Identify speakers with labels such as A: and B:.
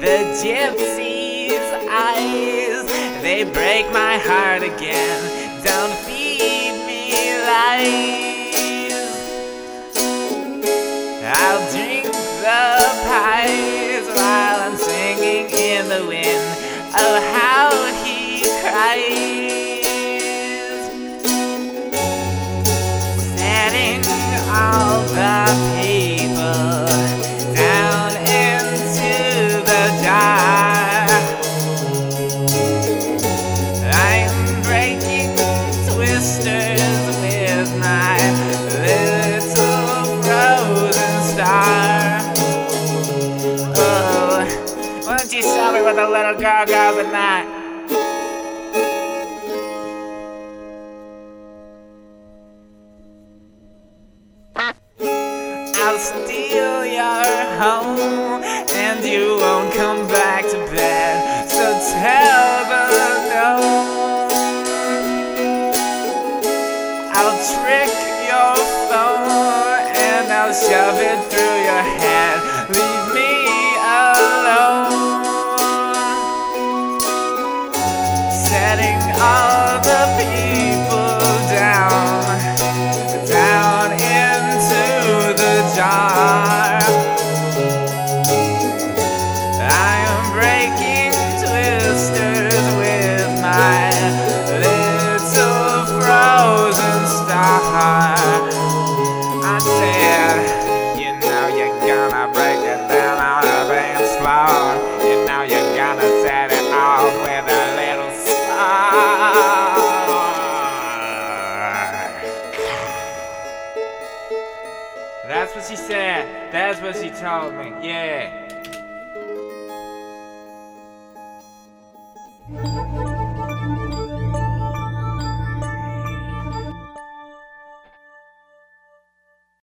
A: The gypsy's eyes, they break my heart again. Don't feed me lies. I'll drink the pies while I'm singing in the wind. Oh, what the little girl goes at night? I'll steal your home and you won't come back Setting all people down down into the jar. I am breaking twisters with my little frozen star. I said, you know you're gonna break it down on dance floor. You know you're gonna set it off with a That's what she said. That's what she told me. Yeah.